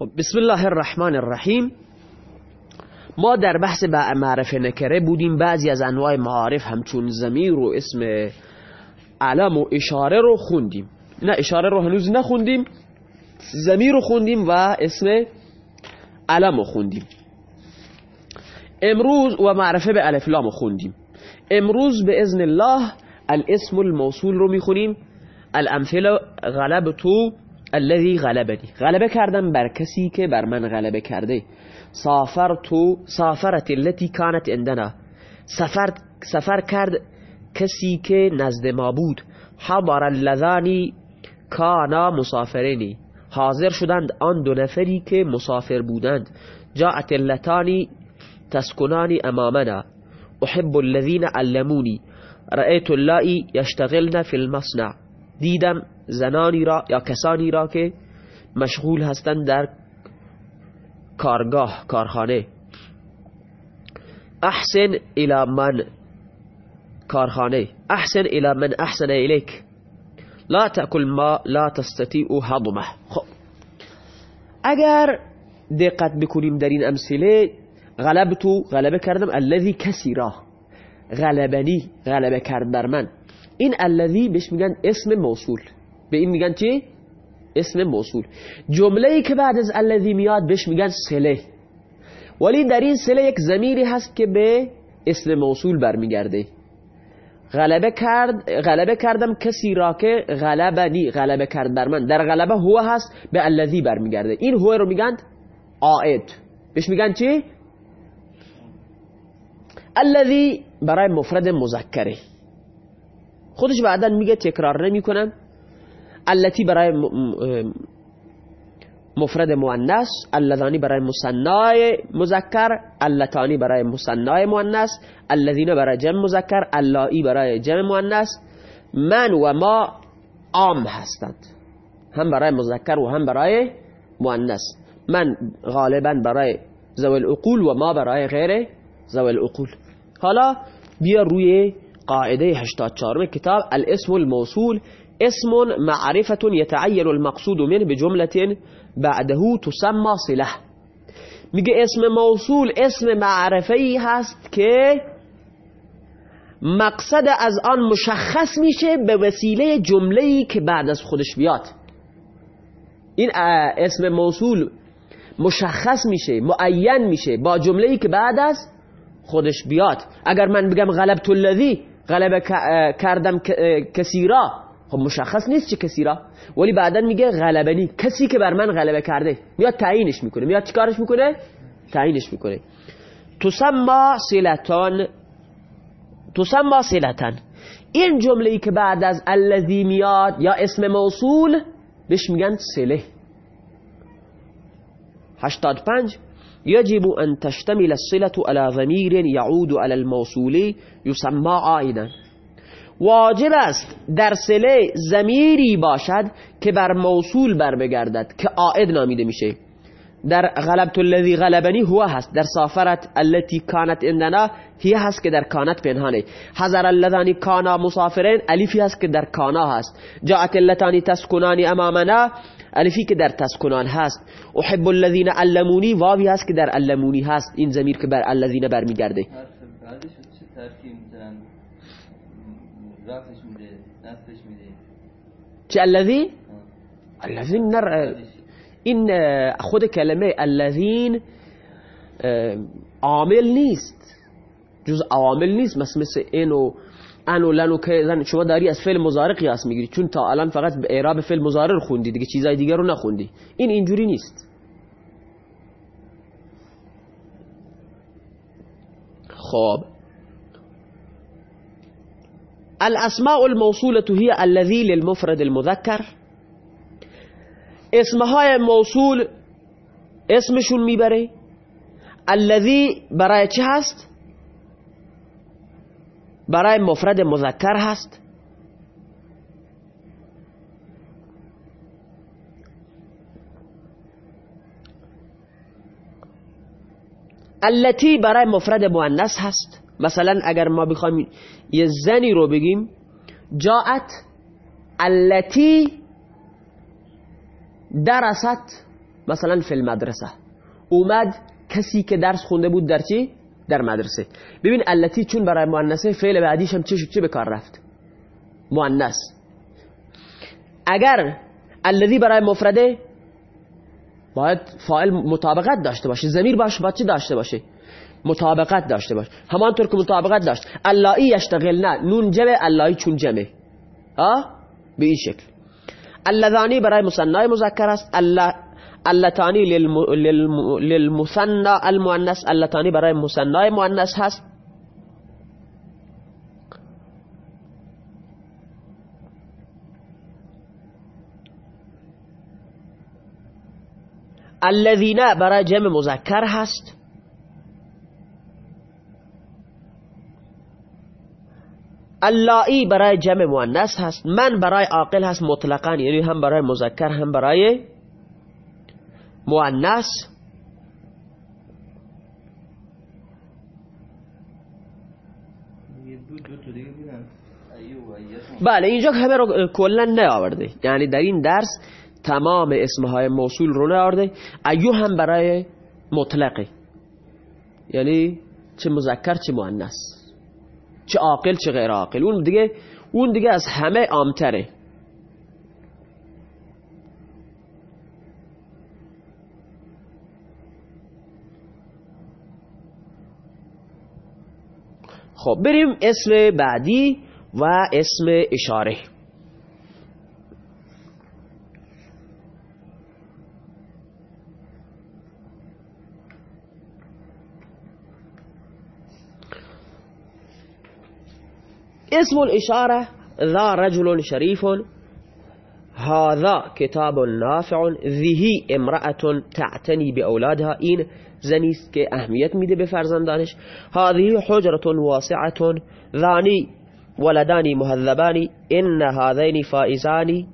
خب بسم الله الرحمن الرحیم. ما در بحث معرفه نکره بودیم بعضی از انواع معارف همچون زمیر و اسم علم و اشاره رو خوندیم. نه اشاره رو هنوز نخوندیم زمیر رو خوندیم و اسم علم رو خوندیم. امروز و معرفه به الف لام خوندیم. امروز به اذن الله الاسم الموصول رو می‌خونیم. الامثله غلبتو الذي غلبني. غلبه کردم بر کسی که بر من غلبه کرده. سافرتو سافرت التي كانت عندنا. سفر سفر کرد کسی که نزد ما بود. حضر اللذانی کانا مسافرینی. حاضر شدند آن دو نفری که مسافر بودند. جاءت اللتانی تسکنانی امامنا. احب الذين علموني رأيت اللائي يشتغلن في المصنع. دیدم زنانی را یا کسانی را که مشغول هستند در کارگاه کارخانه. احسن الى من کارخانه. احسن الى من احسن الیک. لا تأکل ما لا تستطيع هضمه خب. اگر دقت بکنیم در این امثله غلبتو غلبه کردم الذي کسی را غلبنی غلبه کرد بر من. این الذی بهش میگن اسم موصول. به این میگن چی؟ اسم موصول. جمله ای که بعد از الذی میاد بهش میگن سله. ولی در این سله یک زمیری هست که به اسم موصول برمیگرده. غلبه کرد غلبه کردم کسی را که غلبنی غلبه کرد بر من. در غلبه هو هست به الذی برمیگرده. این هو رو میگن عائد. بهش میگن چی؟ الذی برای مفرد مذکره. خودش بعدا میگه تکرار نمی‌کنم. التي برای مفرد مؤنث اللذانی برای مثنای مذکر اللتانی برای مثنای مؤنث الذین برای جمع مذکر اللایی برای جمع مؤنث. من و ما عام هستند. هم برای مذکر و هم برای مؤنث. من غالبا برای ذوی العقول و ما برای غیر ذوی العقول. حالا بیا روی قاعده 84 کتاب الاسم الموصول. اسم معرفة يتعين المقصود منه بجملة بعده تسمى صله میگه اسم موصول اسم معرفی هست که مقصد از آن مشخص میشه به وسیله جمله‌ای که بعد از خودش بیاد. این اسم موصول مشخص میشه معین میشه با جمله‌ای که بعد از خودش بیاد. اگر من بگم غلبت الذی غلبه کردم کسی را خب مشخص نیست چه کسی را. ولی بعدا میگه غلبنی. کسی که بر من غلبه کرده. میاد تعیینش می‌کنه. میاد چیکارش می‌کنه؟ تعیینش می‌کنه. تسما صلتان. تسما صلتان. این جمله ای که بعد از الذی میاد یا اسم موصول بهش میگن صله. 85 يجب أن تشتمل الصلة على ضمير يعود على الموصول يسمى عائدا. واجب است در سله زمیری باشد که بر موصول بر بگردد که عائد نامیده میشه. در غلبت الذی غلبنی هو هست در سافرت التي كانت عندنا هی هست که در کانت پنهانه. حضر اللذانی کانا مسافرین الیفی هست که در کانا هست. جاعت اللتانی تسکنانی امامنا الفی که در تسکنان هست. احب الذین علمونی واوی هست که در علمونی هست. این زمیر که بر الذین برمیگرده. چه الذی؟ الذین نر این خود کلمه الذین عامل نیست. جز عوامل نیست مثل مثل اینو انو لنو که شما داری از فعل مضارع قیاس می‌گیری. چون تا الان فقط به اعراب فعل مضارع رو خوندی دیگه چیزای دیگه رو نخوندی. این اینجوری نیست. خب. الأسماء الموصولة هي الذي للمفرد المذكر. اسمهای موصول اسمشون میبره الذي برای چه هست؟ برای مفرد مذکر هست. التي برای مفرد مؤنث هست. مثلا اگر ما بخوایم یه زنی رو بگیم جاعت التي درست مثلا فی المدرسه. اومد کسی که درس خونده بود در چی؟ در مدرسه. ببین التی چون برای مؤنثه فعل بعدیش هم چه چه به کار رفت؟ مؤنث. اگر الذی برای مفرده باید فاعل مطابقت داشته باشه. ضمیر باش باید چی داشته باشه؟ مطابقت داشته باشه. همانطور که مطابقت داشت. اللایی یشتغل نه نون جمع اللایی چون جمع. ها به این شکل. اللذانی برای مصنع مذکر است. اللتانی للمثنى المؤنث. اللتانی برای مصنع مؤنث هست. الذين برای جمع مذکر هست. اللایی برای جمع مؤنث هست. من برای عاقل هست مطلقا یعنی هم برای مذکر هم برای مؤنث. بله اینجا همه رو کلا نیاورده یعنی در این درس تمام اسمهای موصول رو نیاورده ایو هم برای مطلقه یعنی چه مذکر چه مؤنث. چه عاقل چه غیر عاقل. اون دیگه اون دیگه از همه عامتره. خب بریم اسم بعدی و اسم اشاره. اسم الإشارة ذا رجل شريف. هذا كتاب نافع. ذهی امرأة تعتني بأولادها. این زنیست که اهمیت میده به فرزندانش هذه حجرة واسعة. ذانی ولدانی مهذبانی إن هذين فائزانی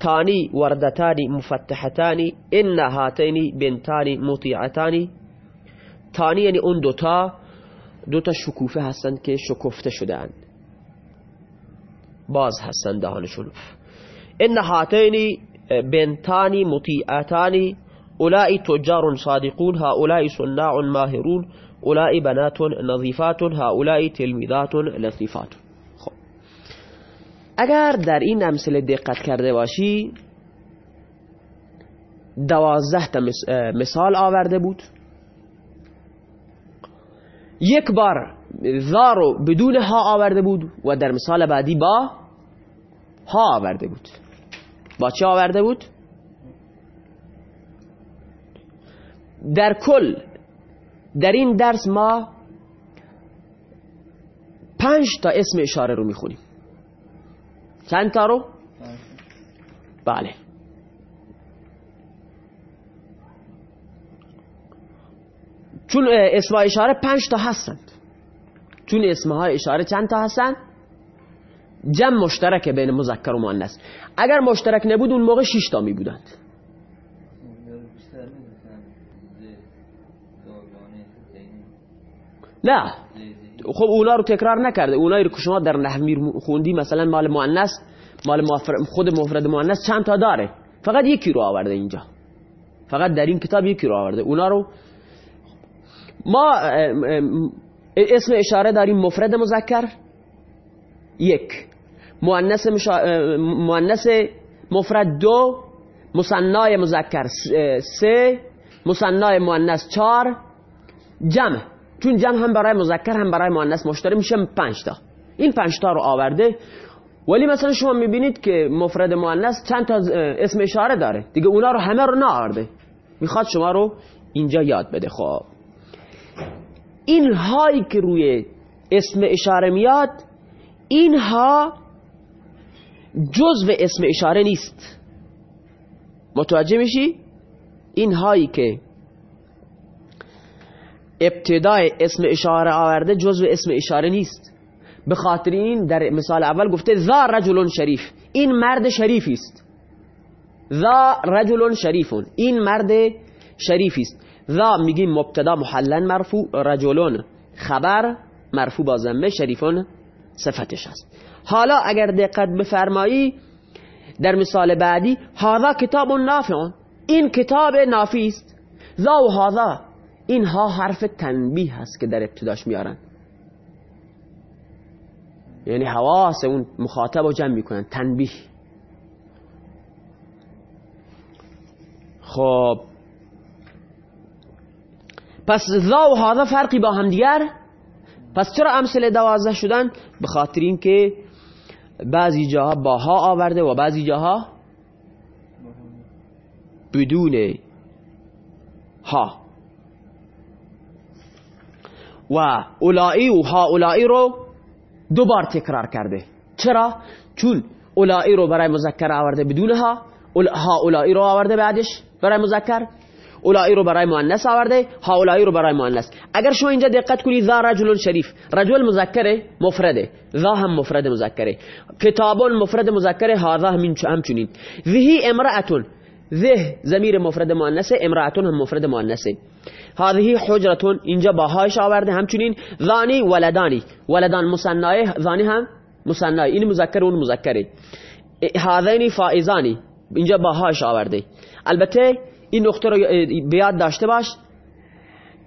تانی وردتانی مفتحتانی إن هاتین بنتانی مطیعتانی تانی یعنی اون دوتا دوتا شکوفه هستند که باز هستند دهانشون ان هاتین بنتانی مطیعتانی اولائی تجار صادقون هؤلاء صناع ماهرون اولائی بنات نظیفات هؤلاء تلمیذات لطیفات خب. اگر در این امثله دقت کرده باشی دوازده تا مثال آورده بود. یک بار ذا رو بدون ها آورده بود و در مثال بعدی با ها آورده بود با چه آورده بود؟ در کل در این درس ما پنج تا اسم اشاره رو می‌خونیم چند تا رو؟ بله چون اسم اشاره پنج تا هستند چون اسمهای اشاره چند تا هستند جمع مشترک بین مذکر و مؤنث. اگر مشترک نبود اون موقع 6 تا می بودند نه. خب اونا رو تکرار نکرده. اونایی رو که شما در نحوی خوندی مثلا مال مؤنث مال خود مفرد مؤنث چند تا داره؟ فقط یکی رو آورده اینجا. فقط در این کتاب یکی رو آورده. اونا رو ما اسم اشاره داریم مفرد مذکر؟ یک. مؤنث مفرد دو. مصنای مذکر سه. مصنای مؤنث چهار. جمع. چون جمع هم برای مذکر هم برای مؤنث مشترک میشه پنج تا. این پنج تا رو آورده. ولی مثلا شما می‌بینید که مفرد مؤنث چند تا اسم اشاره داره. دیگه اونا رو همه رو نآورده می‌خواد شما رو اینجا یاد بده. خب. این هایی که روی اسم اشاره میاد اینها جزو اسم اشاره نیست. متوجه میشی؟ این هایی که ابتدای اسم اشاره آورده جزو اسم اشاره نیست. به خاطر این در مثال اول گفته ذا رجل شریف. این مرد شریفی است. ذا رجل شریفون این مرد شریفی است. ذا میگیم مبتدا محلن مرفوع رجلون خبر مرفوع با ضمه شریفون صفتش است حالا اگر دقت بفرمایی در مثال بعدی هذا کتاب نافع این کتاب نافی است. ذا و هذا اینها حرف تنبیه هست که در ابتداش میارن. یعنی حواس اون مخاطب رو جمع می‌کنن تنبیه. خب پس ذا و هذا فرقی با هم دیگر؟ پس چرا امثله دوازده شدن؟ به خاطر اینکه بعضی جاها با ها آورده و بعضی جاها بدون ها. و اولائی و ها اولائی رو دو بار تکرار کرده. چرا؟ چون اولائی رو برای مذکر آورده بدون ها ها اولائی رو آورده بعدش برای مذکر. اولائی رو برای مؤنث آورده هؤلائی رو برای مؤنث. اگر شما اینجا دقت کنید ذا رجل شریف. رجل مذکره مفرده. ذا هم مفرد مذکره. کتاب مفرد مذکره هذا هم همچنین ذهی امرأتون. ذه ضمیر مفرد مؤنثه امرأتون هم مفرد مؤنثه. هذه حجرتون اینجا باهاش آورده همچنین. ذانی ولدانی. ولدان مصنعه ذانی هم مصنعه این مذکر اون مذکره. هذین فائزانی. اینجا باهاش آورده. البته این نقطه رو بیاد داشته باش.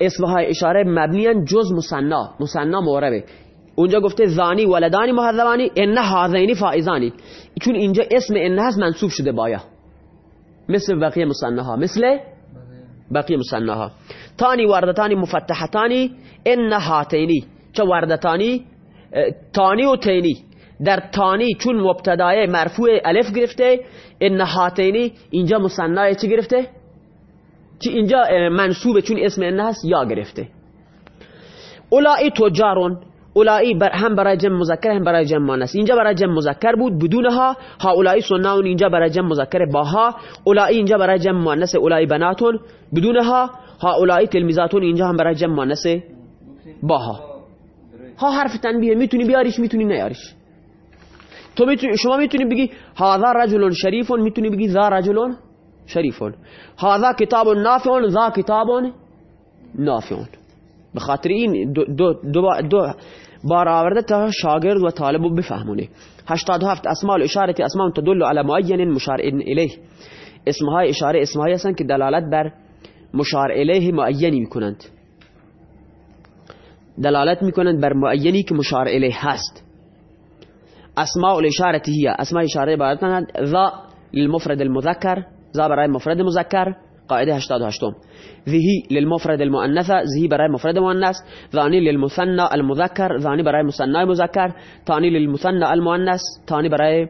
اسمهای اشاره مبنیان جز مصنا مصنا موربه. اونجا گفته زانی ولدانی محذبانی ان هذین فائزانی. چون اینجا اسم ان هست منصوب شده بایا مثل بقیه مصنها مثل بقیه مصنها تانی وردتانی مفتحتانی ان هاتینی. چه وردتانی تانی و تینی. در تانی چون مبتدای مرفوع الف گرفته ان هاتینی اینجا مصنای چی گرفته؟ که اینجا منصوبه چون اسم ان هست یا گرفته. اولائی تجارون اولائی بر هم برای جمع مذکر هم برای جمع مؤنث اینجا برای جمع مذکر بود بدونها. ها اولائی سناون اینجا برای جمع مذکر باها. اولائی اینجا برای جمع مؤنث اولائی بناتون. بدونها. ها اولائی تلمیزاتون اینجا هم برای جمع مؤنث باها. ها حرف تنبیه می‌تونی بیاریش می‌تونی نیاریش. تو می‌تونی شما می‌تونی بگی هذا رجل شریف. می‌تونی بگی ذا رجل. شریف هذا کتاب نافع ذا کتاب نافع. به خاطر این دو, دو, دو, دو بار آورده تا شاگرد و طالب بفهمونه. 87 اسماء الاشاره اسماء تدل على معین مشار الیه. اسمهای اشاره اسمهای هستن که دلالت بر مشار الیه معینی میکنند. دلالت میکنند بر معینی که مشار الیه هست. اسماء الاشاره هي اسماء اشاره عبارتند ذا للمفرد المذكر ذا برای مفرد مذکر قاعدة 88 ذهی للمفرد المؤنثة ذهی برای مفرد مؤنث. ذانی للمثنى المذكر ذانی برای مثنى مذکر ثانی للمثنى المؤنث ثانی برای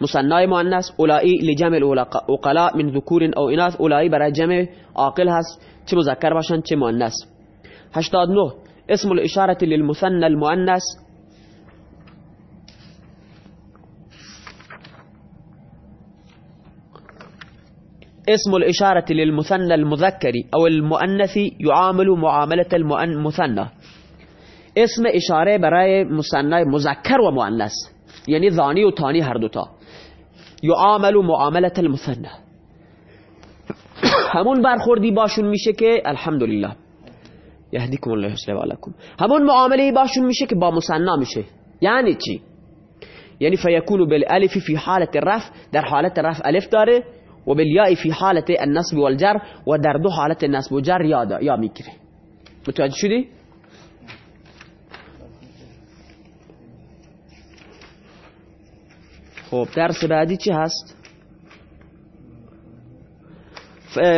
مثنى مؤنث. اولایی لجمع الاقلاء من ذکور أو إناث. اولایی برای جمع عاقل هست. چه مذکر باشن چه مؤنث. 89 اسم الإشارة للمثنى المؤنث. اسم الإشارة للمثنى المذكر أو المؤنث يعامل معاملة المثنى اسم إشارة برای مثنى مذکر و مؤنث یعنی ذانی و تانی هر دوتا. یعامل معاملة المثنى. همون باشون میشه که الحمدلله. یهدیکم الله یصلح علیکم. همون معامله باشون میشه با مثنى میشه. یعنی چی؟ یعنی فیکون بالالف فی حالت الرفع در حالت رفع الف داره. و بالیاء فی حالت النصب والجر و در دو حالت النصب و جر یاد یا می‌گیره متوجه شدی خب درس بعدی چی هست؟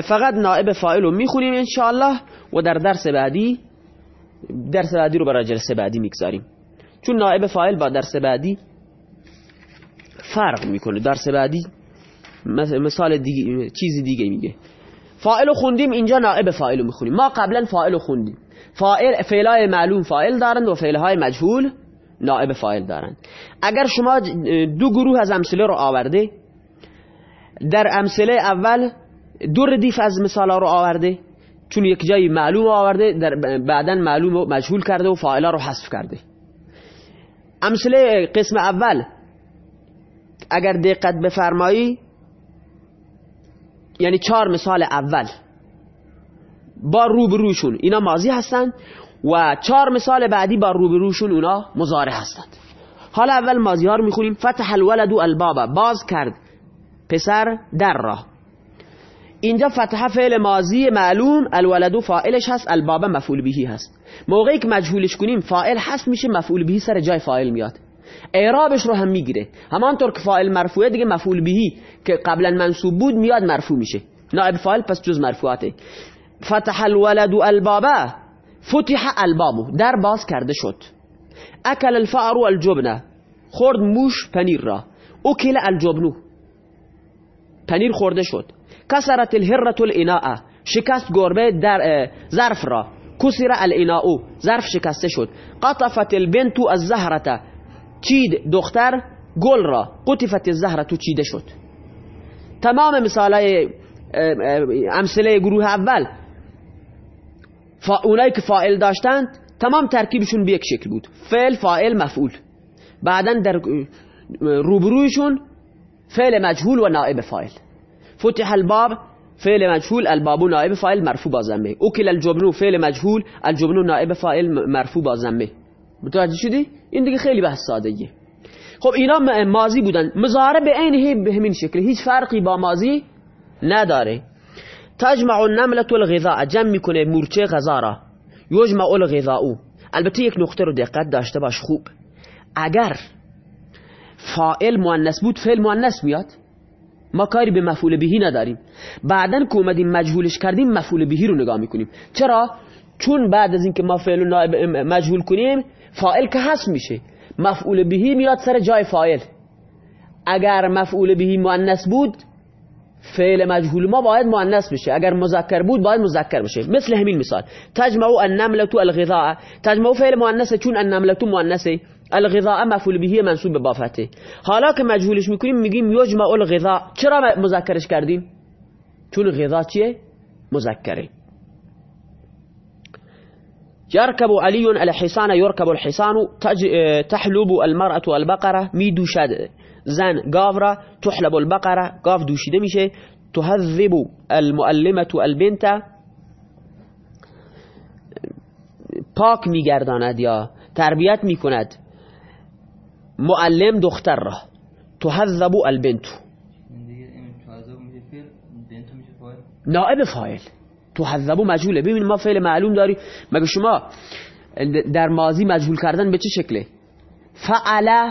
فقط نائب فاعل رو می‌خونیم انشاءالله و در درس بعدی درس بعدی رو برای جلسه بعدی می‌گذاریم. چون نائب فاعل با درس بعدی فرق می‌کنه. درس بعدی مثال دیگه چیزی دیگه میگه. فاعل خوندیم اینجا نائب فاعل می‌خونیم. ما قبلا فاعل خوندیم. فاعل فعلای معلوم فاعل دارند و فعلهای مجهول نائب فاعل دارند. اگر شما دو گروه از امثله رو آورده در امثله اول دو ردیف از مثال رو آورده چون یک جایی معلوم آورده در بعدا معلوم و مجهول کرده و فاعلا رو حذف کرده. امثله قسم اول اگر دقت بفرمایی یعنی چهار مثال اول. با روبروشون اینا ماضی هستند و چهار مثال بعدی با روبروشون اونا مزاره هستند. حالا اول ماضی ها رو می‌خونیم. فتح الولد و البابا. باز کرد پسر در را. اینجا فتح فعل ماضی معلوم. الولدو فاعلش هست. الباب مفعول بهی هست. موقعی که مجهولش کنیم فاعل هست میشه مفعول بهی سر جای فاعل میاد. اعرابش رو هم می‌گیره. همانطور که فاعل مرفوعه دیگه مفعول بهی که قبلا منصوب بود میاد مرفوع میشه. نائب فاعل پس جز مرفوعاته. فتح الولد البابه فتح البابو در باز کرده شد. اکل الفأر الجبنه خورد موش پنیر را. اکل الجبنو پنیر خورده شد. کسرت الهرة الاناء شکست گربه در ظرف را. کسر الاناء ظرف شکسته شد. قطفت البنت الزهرة چید دختر گل را. قطفت الزهرة چیده شد. تمام مثالای امثله گروه اول. اونایی که فائل داشتند تمام ترکیبشون به یک شکل بود. فعل فائل مفعول. بعدا در روبرویشون فعل مجهول و نائب فاعل. فتح الباب فعل مجهول الباب نائب فاعل مرفوع با ضمه اکل الجبن فعل مجهول الجبن نائب فاعل مرفوع با متوجه شدی؟ این دیگه خیلی بحث ساده ایه خب اینا ماضی بودن. مضارع به عین به همین شکل. هیچ فرقی با ماضی نداره. تجمع النملة الغذاء جمع می‌کنه مورچه غذا را. یجمع الغذاء. البته یک نقطه رو دقت داشته باش. خوب. اگر فائل مؤنث بود فعل مؤنث میاد. ما کاری به مفعول بهی نداریم. بعدا که اومدیم مجهولش کردیم مفعول بهی رو نگاه می‌کنیم. چرا؟ چون بعد از اینکه ما فعل نائب مجهول کنیم فائل که هست میشه. مفعول بهی میاد سر جای فائل اگر مفعول بهی مؤنث بود فعل مجهول ما باید مؤنث بشه. اگر مذکر بود باید مذکر بشه. مثل همین مثال. تجمع النملة الغذاء. تجمع فعل مؤنث چون النملة مؤنثه؟ الغذاء مفعول به منصوب به بافته. حالا که مجهولش می‌کنیم میگیم یجمع الغذاء. چرا مذکرش کردیم؟ چون غذا چیه؟ مذکره. يركب علي الحصان يركب الحصان تحلب المرأة البقرة میدوشد زن گاو را تحلب البقرة گاو دوشیده میشه تهذب المعلمة البنت. پاک میگرداند یا تربیت میکند. معلم دختر را. تهذب البنت. نائب فاعل. تهذب مجهوله. ببین ما فعل معلوم داری. مگه شما در ماضی مجهول کردن به چه شکله؟ فعل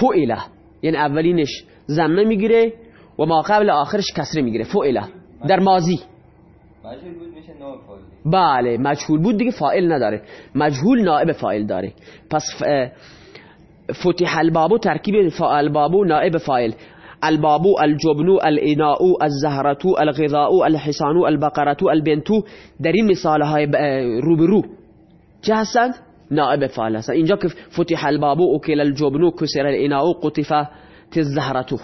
فعله یعنی اولینش زمنه می‌گیره و ما قبل آخرش کسره می‌گیره. فعله در ماضی. مجهول بود میشه بله مجهول بود دیگه فاعل نداره. مجهول نائب فاعل داره. پس فتح البابو ترکیب البابو نائب فاعل. البابو الجبنو الإناء الزهرتو الغذاء الحصان البقرة البنتو در این مثال های روبرو. چه هستند؟ نائب فاعل هستند اینجا که فتح البابو اکل الجبنو کسر الإناء قطفه الزهرتو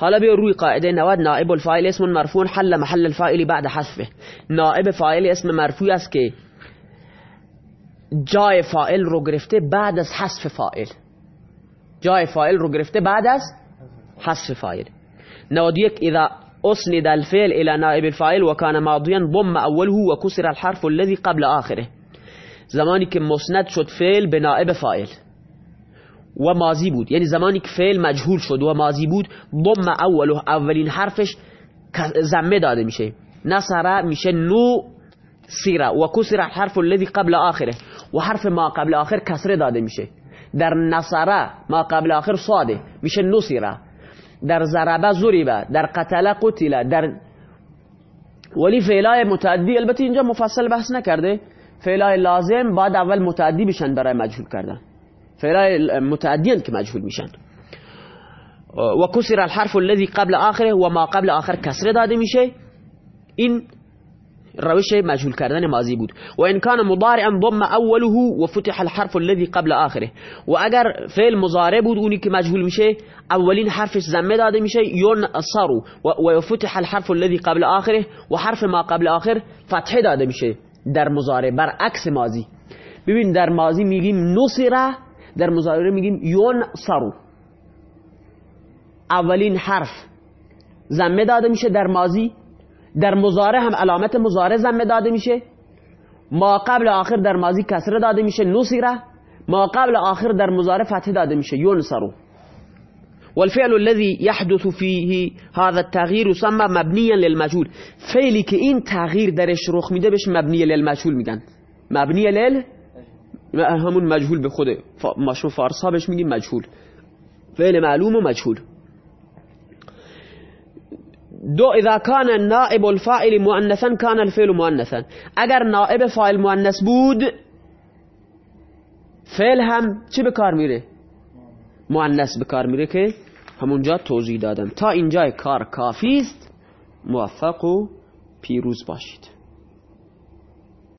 حالا بیا روی قاعدة نود. نائب الفاعل اسم مرفوع. حل محل الفاعل بعد حذفه. نائب فاعل اسم مرفوع است که جای فاعل رو گرفته بعد از حذف فاعل. جای فاعل رو گرفته بعد از حذف فاعل نود یک إذا أسند الفعل إلى نائب الفاعل وكان ماضيا ضم أوله وكسر الحرف الذي قبل آخره. زمانی که مسند شد فعل به نائب فاعل. و ماضی بود. یعنی زمانی که فعل مجهول شد و ماضی بود. ضم أوله. اولین حرفش زمه داده میشه. نصر میشه نو سیره و کسر الحرف الذي قبل آخره. و حرف ما قبل آخر کسره داده میشه. در نصره ما قبل آخر صاده. میشه نصره در ضربه ضربه در قتل قتل در ولی فعلای متعدی البته اینجا مفصل بحث نکرده. فعلای لازم بعد اول متعدی بشن برای مجهول کردن. فعلای متعدیان که مجهول میشن. و کسر الحرف الذي قبل آخره و ما قبل آخر کسره داده میشه. این روش مجهول کردن ماضی بود. و ان کان مضارعا ضم أوله و فتح الحرف الذي قبل آخره. و اگر فعل مضارع بود اونی که مجهول میشه اولین حرفش ضمه داده میشه ينصر و فتح الحرف الذي قبل آخره و حرف ما قبل آخر فتح داده میشه در مضارع برعکس ماضی. ببین در ماضی میگیم نصره در مضارع میگیم ينصر اولین حرف ضمه داده میشه در ماضی. در مضارع هم علامت مضارع ضمه داده میشه. ما قبل آخر در ماضی کسره داده میشه نصیره ما قبل آخر در مضارع فتح داده میشه ینصرو. والفعل الذي يحدث فيه هذا التغيير يسمى مبنيا للمجهول. فعلی که این تغییر درش رخ میده بهش مبنی للمجهول میگن. مبنی لل؟ همون مجهول به خوده ما فارس ها بهش میگیم مجهول. فعل معلوم و مجهول. دو اذا كان نائب الفاعل مؤنثا كان الفعل مؤنثا. اگر نائب فاعل مؤنث بود فعل هم چی به کار میره؟ مؤنث به کار میره که همونجا توضیح دادم. تا اینجا کار کافی است. موفق و پیروز باشید.